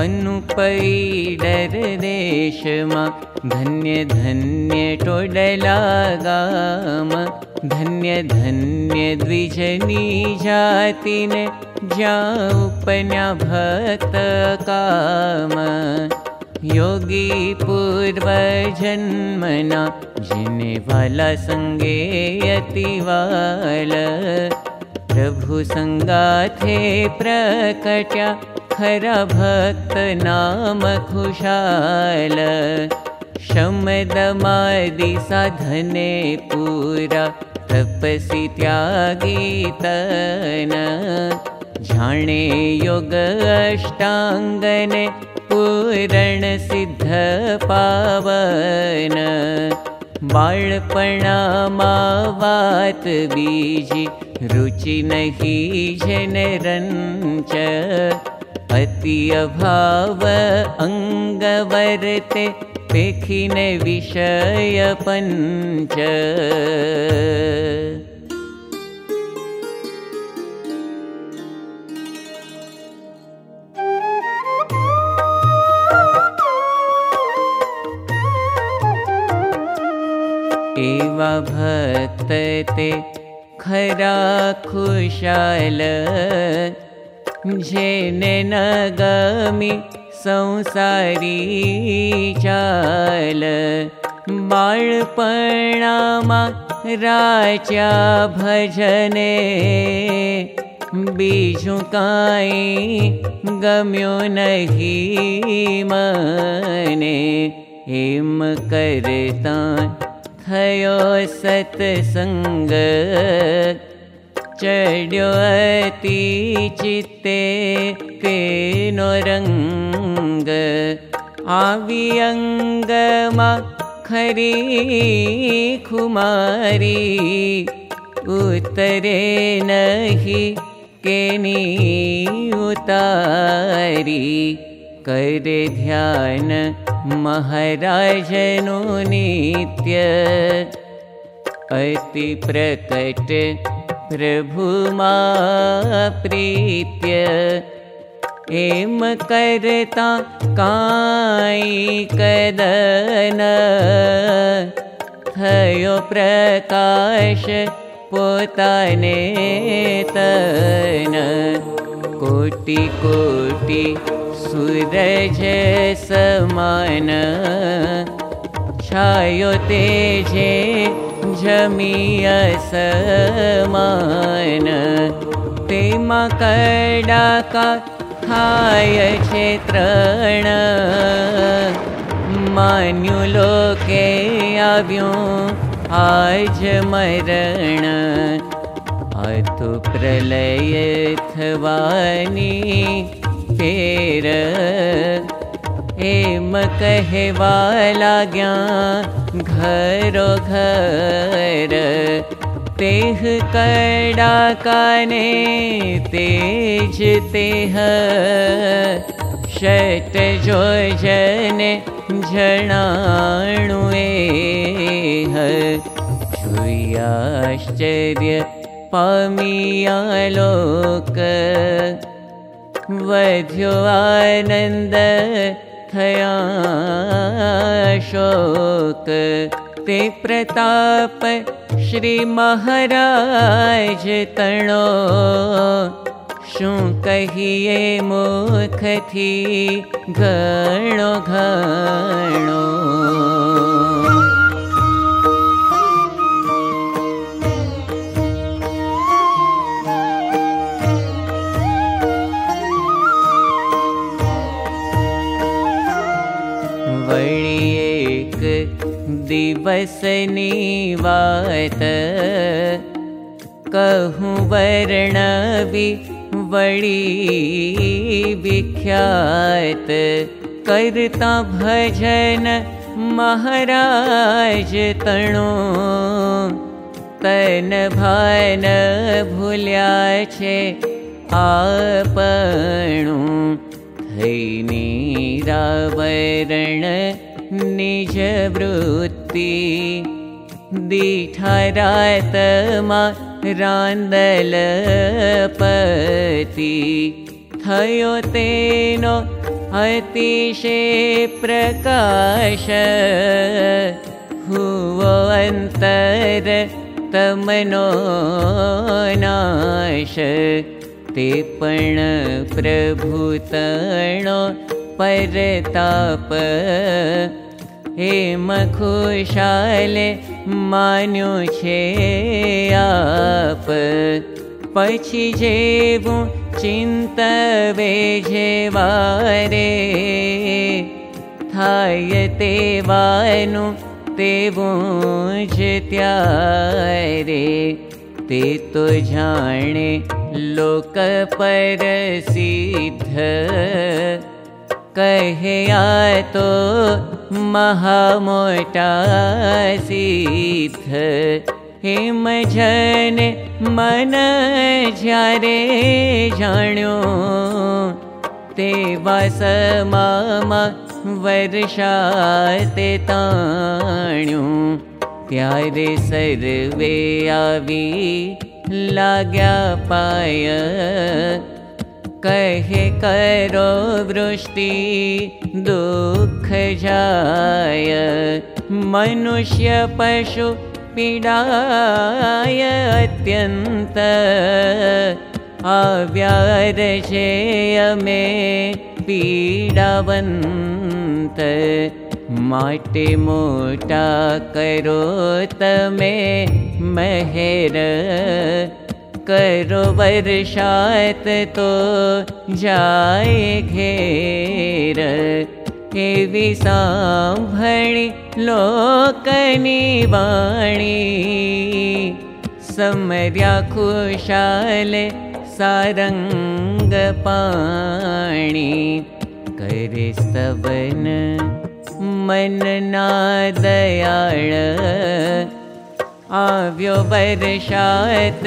अनुपैडर देशमा धन्य धन्य टोडला गाम धन्य धन्य द्विजनी जातिने जापन्या भक्त काम योगी पूर्व जन्मना जिने वाला संगे अतिवाल प्रभु संगाथे प्रकट्या खुशाल शमदमादि साधने पूरा तपसि त्यागीतन जाने योग अष्टाङ्गने पूरण सिद्ध पावन। बाळपणामा वात बीजी रुचि नहि जनरञ्च अति अभाव अङ्गवरते पेखिने विषय पञ्च एवा भक्तते खरा खुशाल जेने न गमि संसारी चाल। बाळपणामा राजा भजने बीजु गम्यो नहीं मने। हेम करता थयो सत्संग अति चित्ते केनो रङ्ग आवी अङ्गमा खरी खुमारी उतरे नहि केनी उतारी। करे ध्यान महाराजनो नित्य अति प्रकट प्रभुमा प्रीत्य एम करता काई कदन थयो प्रकाश पोताने तन। कोटि कोटि सूरज समान। छायो तेजे जमी असमान तेमा कडाका थाय क्षेत्रण मान्यु लोके आव्यो आज मरण। अतु प्रलय थवानी फेर लाग्या घरो घर। तेह कड़ा काने तेज तेह शत जो जन जणाणुए छुयाश्चर्य पामिया लोक। वध्यो आनन्द थया शोक ते प्रताप श्री महाराज तणो। शु कहिए मुख थी घणो घणो दिवसनी वात कहूँ वर्णवि वड़ी विख्यात। करता भजन महाराज तणो। तन भान भूल्या छे आपणु। थैनी रावरण निज वृत्ति दीठरातमा रान्दल पति थयो तेनो अतिशे प्रकाश हुवन्तर तमनो नाश ते पण प्रभुतणो परताप खुशाले मान्यो छे आप। पछी जेवू चिंतवे जेवारे। थाय तेवानु तेवू ज त्यारे ते तो जाने लोक कहे आ तो महामोटा सिद्ध हेम जन मन जारे जाण्यो ते वास मामा वर्षा ते ताण्यो त्यारे सर्वे पाय कहे करो वृष्टि दुख जाय। मनुष्य पशु पीडाय अत्यन्त। आव्यार अमे पीडावन्त। माटे मोटा करो तमे महेर करो वर्षात तो जाए घेर। एवी सांभणी लोकनी वाणी समर्या खुशाल सारंग पाणी। करे स्तवन मन ना दयाळ आव्यो वर्षात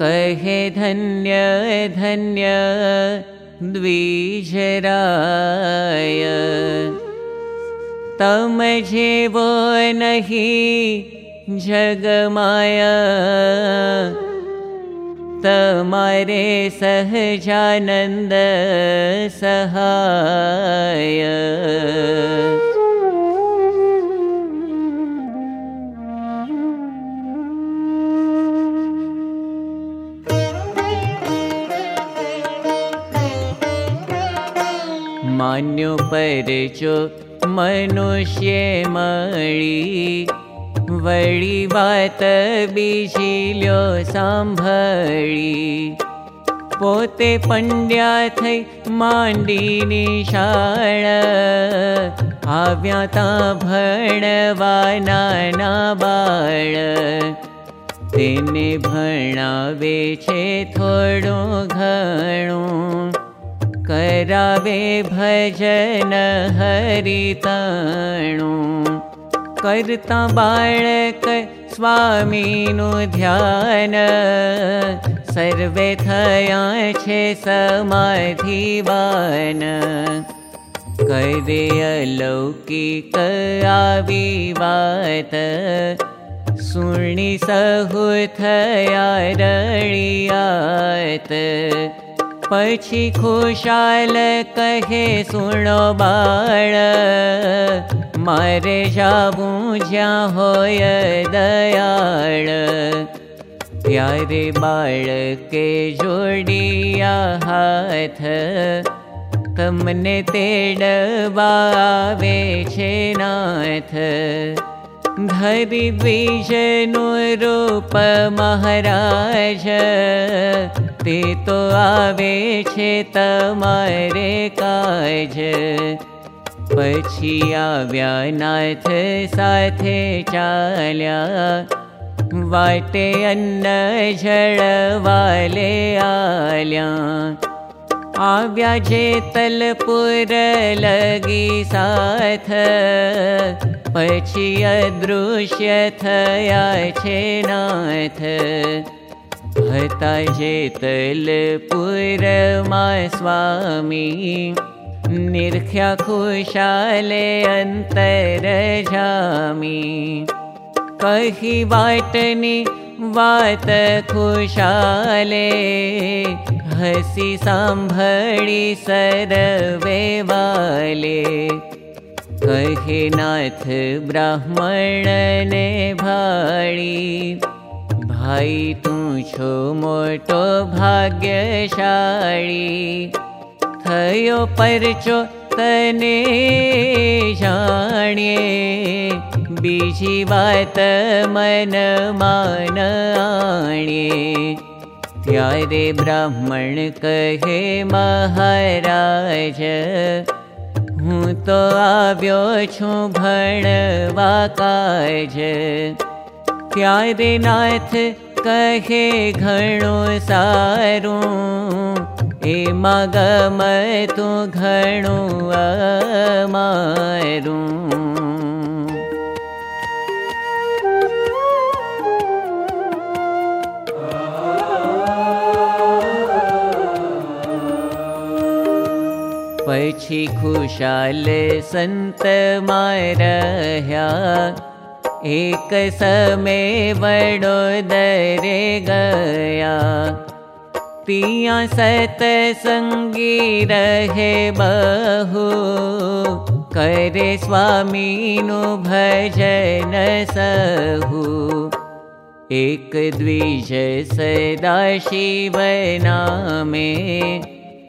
कहे धन्य धन्य द्विजराय। तम जेवो नहीं जगमाया। तमारे सहजानन्द सहाय मान्यो परचो मनुष्य मणि वळि वात बीजिल्यो सांभळी। पोते पण्ड्या थै माण्डीनी शाळ छे थोडो घणो करावे भजन हरिताणु। करता बाळक स्वामीनु ध्यान सर्वे थया छे समाधिवान। करे अलौकिक आवी वात सुणी सहु थया रळियात पछी खुशाल कहे सुनो बाळ मारे जाबू ज्या होय दयाळ प्यारे बाळ के जोडिया हाथ तेडवावे छे नाथ धरि द्विजनु रूप महाराज ते तो आवे छे तमारे काज। पछी आव्या नाथ साथे चाल्या। वाटे अन्न जळवाले आल्या। आव्या जे तलपुर लगी साथ। पछी अदृश्य थया छे नाथ हता जे तलपुर मा स्वामी। निर्ख्या खुशाले अंतर जामी। कही वाटनी वात खुशाले हसी सरवे वाले। कहे नाथ ब्राह्मण ने भाड़ी भाई तू छो मोटो भाग्यशाली। थयो परचो तने जाने बीजी वात मन मान आणे। त्यारे ब्राह्मण कहे महाराज हूँ तो आव्यो छु भणवा त्यारे नाथ कहे घणो सारू एमा गम तू घणो अमारू। पछी खुशाल संत मारह्या एक समय वडोदरे गया। तिया सत संगी रहे बहु। करे स्वामी नु भजन सहु। एक द्विज सदा शिव नामे।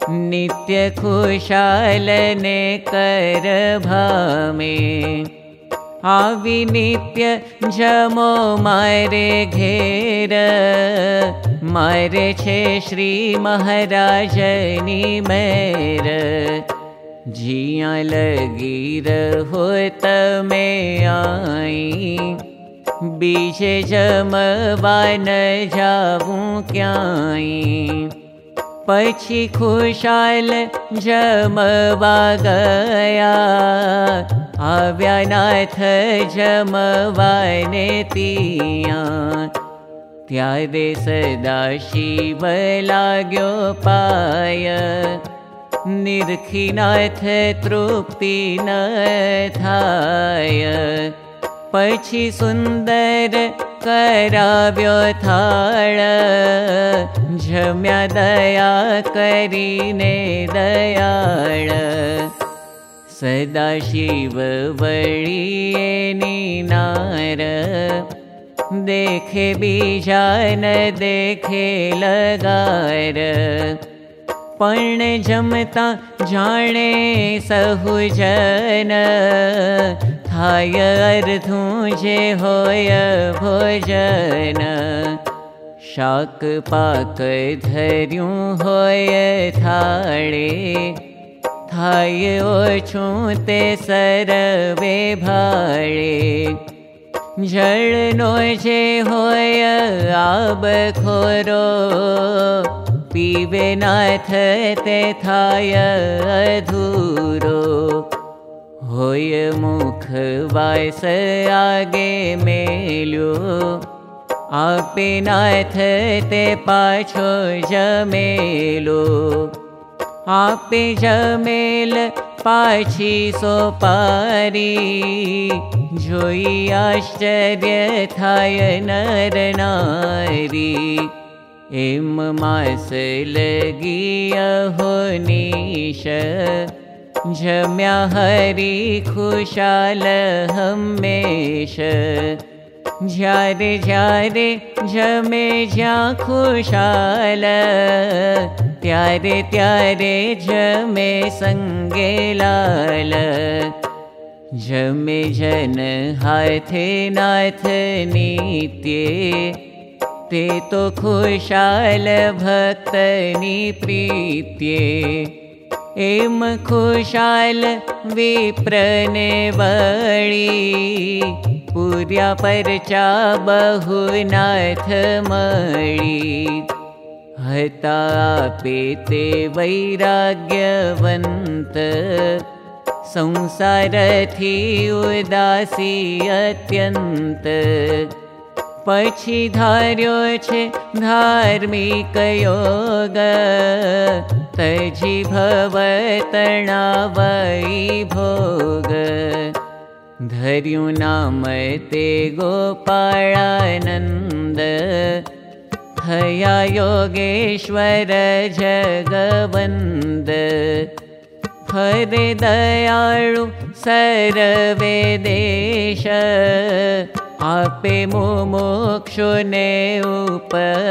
नित्य खुशालने कर भामे नित्य जमो मारे घेर। मारे छे श्री महाराजनी मेर। जिया लगी रहो तमे आई। बीजे जमवान जाऊं क्याई। पछी खुशाल जमवा गया आव्यानाथ जमवाने तिया त्यारे सदा शिव लाग्यो पाय निर्खिनाथ तृप्ति न थाय सुन्दर कराव्यो थाळ झम्या दया करीने दयाळ सदा शिव वळी नार देखे बीजान देखे लगार। पण जमता जाणे सहुजन थाय अर्धूं जे होय भोजन। शाक पाक थाळे थाय ओछूं ते सरवे भाळे जळनो जे होय आब खोरो। पीवे नाथ ते थाय अधूरो। होय मुख वायस आगे मेल्यो आपे नाथ ते पाछो जमेलो आपे जमेल पाछी सो पारी जोई आश्चर्य थाय नर नारी। एम मास लगी अहो निश। जम्या हरि खुशाल हमेश ज्यारे जमे ज्या खुशाल त्यारे त्यारे जमे संगे लाल। जमे जन हाथे नाथ नित्ये ते तो खुशाल भक्तनी प्रीत्ये। एम खुशाल विप्रने वळी पुर्या परचा बहुनाथ मळी हता पेते वैराग्यवन्त। संसारथी उदासी अत्यन्त। पछी धार्यो छे धार्मिक योग। तजी भवतणा वै भोग धर्यु नाम ते गोपाळानन्द। हया योगेश्वर जगवन्द। हरे दयाळु सर्वे देश आपे मुमुक्षुने उपदेश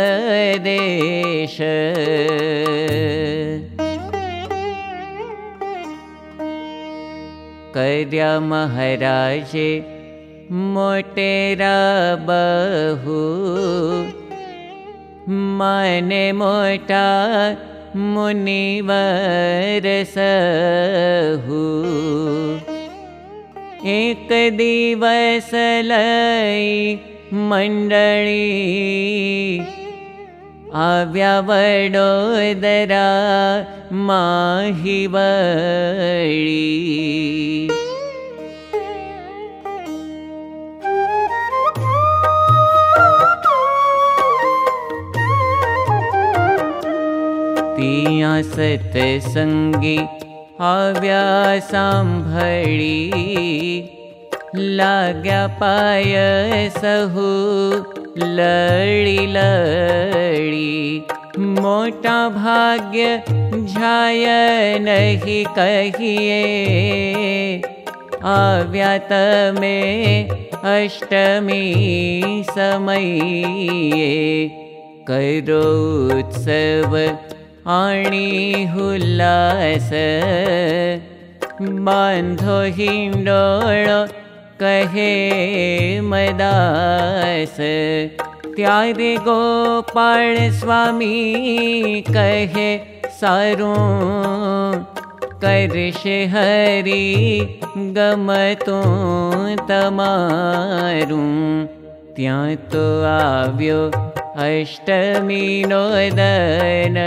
कर्या महाराजे मोटेरा बहु। माने मोटा मुनिवरसहु एक दिवस लई मण्डली आव्या वडोदरा माहिवळी सत्सङ्गी आव्या साम्भळी लाग्या पाय सहु लळी लळी मोटा भाग्य झाय नहि कहिए आव्या तमे अष्टमी समये करो उत्सव आणि हुल्लास बांधो हिंडोळ कहे मदास त्यारे गोपाळ स्वामी कहे सारू हरी गमतो तमारू। त्या तो आव्यो अष्टमी नोदन।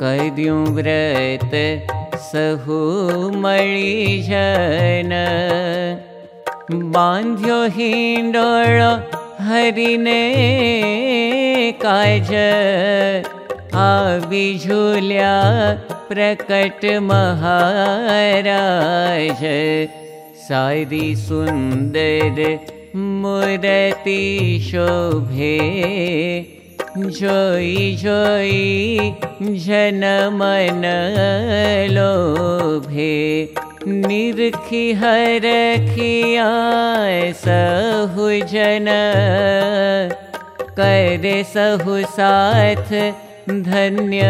कद्यु व्रत सहु मणि जन। हिंडोळ हरिने काज। आवी झूल्या प्रकट महाराज। सारी सुंदर मूर्ति शोभे जोई जोई मन लोभे। निरखी हरखिया सहु जन। करे सहु साथ धन्य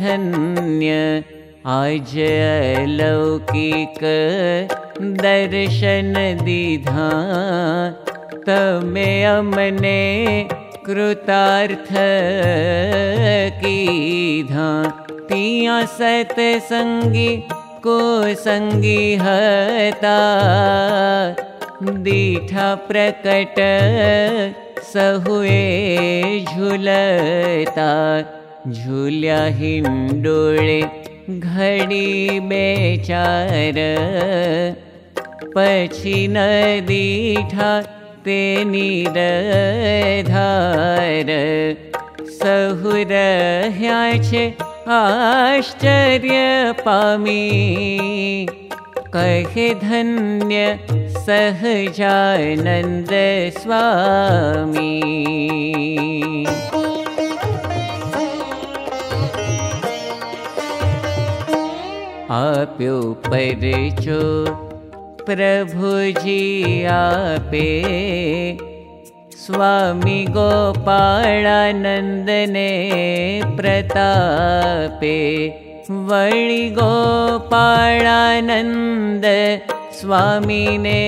धन्य। आज लौकिक दर्शन दीधा। तमे अमने कृतार्थ तिया सतसंगी को संगी हता। दीठा प्रकट सहुए झूलता। झूल्या नदीठा ते छे आश्चर्य पामी। कहे धन्य सहजानन्द स्वामी। आप्यो परिचो प्रभुजी आपे। स्वामी गोपाळानन्दने प्रतापे। वळि गोपाळानन्द स्वामिने।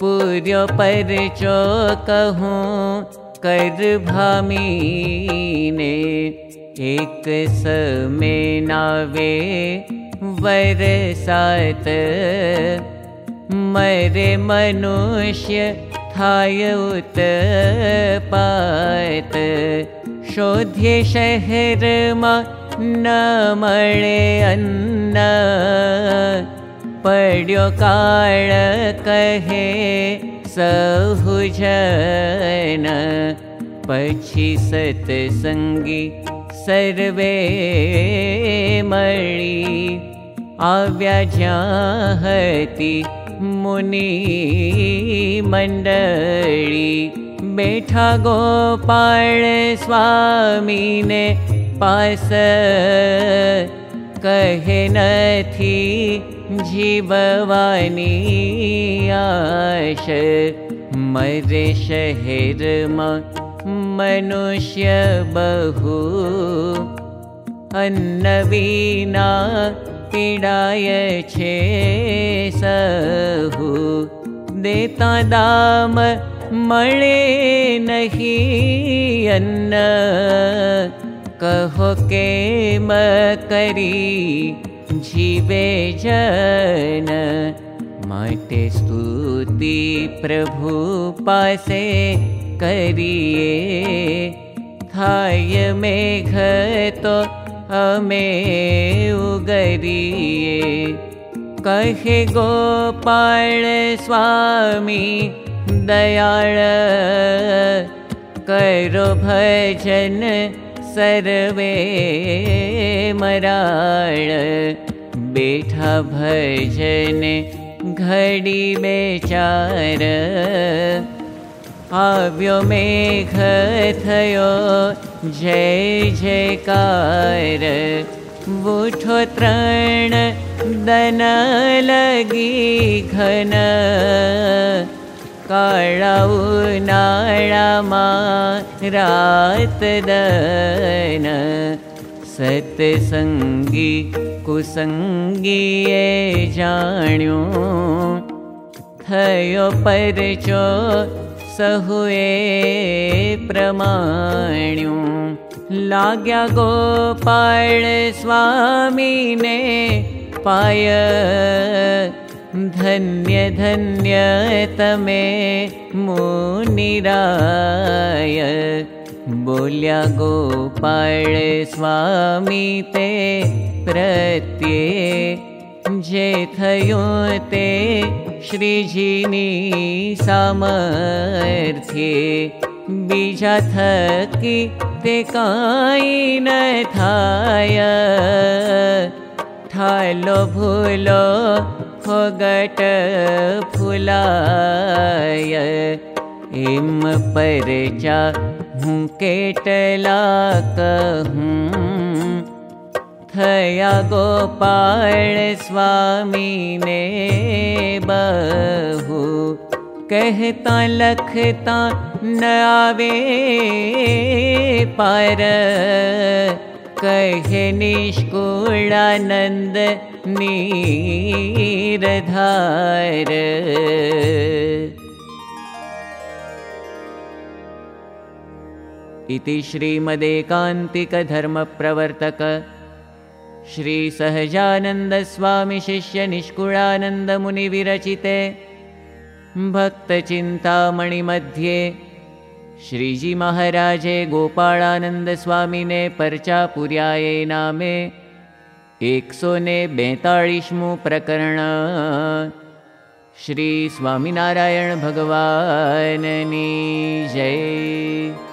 पूर्यो परिचो कहूँ करभामीने। एक समय नावे वरसात मरे मनुष्य थाय उत पात शोध्य शहर न मळे अन्न। पड्यो काळ कहे सहुजन। पक्षी सत्संगी सर्वे मळी आव्या ज्याहती मुनी मंडळी बेठा पास कहे नथी जीववानी आश। मरे शहर मनुष्य बहु। अन्नवीना पीडाय छे सहु। देता दाम नहीं अन्न। कहो के मकरी जीवे जन। माटे स्तुति प्रभु पासे थाय मेघ हमें उगरिए कहे गोपाल स्वामी दयाळ करो भजन सर्वे मराळ बेठा भजन घडी बेचार આવ્યો મેઘ થયો જય જયકાર બૂઠો ત્રણ દન લગી ઘન કાળા ઉનાળામાં રાત દન સત્સંગી કુસંગીએ જાણ્યું થયો પરચો सहुए प्रमाण्यु। लाग्या गोपाल स्वामी ने पाय धन्य धन्य तमे मुनिराय। बोल्या गोपाल स्वामी ते प्रत्ये जे थयो ते श्रीजीनी सामर्थ्ये बीजा थकी ते काई न थाय। ठालो भूलो फोगट फुलाय। एम परचा हूँ केटला कहूँ थया गोपाल स्वामी ने बहु। कहता लखता न आवे पर। कहे निष्कुलानंद नीरधार। इति श्रीमदेकान्तिकधर्मप्रवर्तक श्रीसहजानन्दस्वामिशिष्यनिष्कुळानन्दमुनिविरचिते भक्तचिन्तामणिमध्ये श्रीजीमहाराजे गोपाळानन्दस्वामिने पर्चापुर्याये नामे एकसोने बेताळीसमु प्रकरण श्रीस्वामिनारायणभगवाननी जय